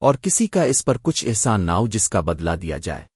اور کسی کا اس پر کچھ احسان نہ ہو جس کا بدلہ دیا جائے۔